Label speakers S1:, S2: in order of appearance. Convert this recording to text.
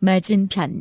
S1: 맞은편.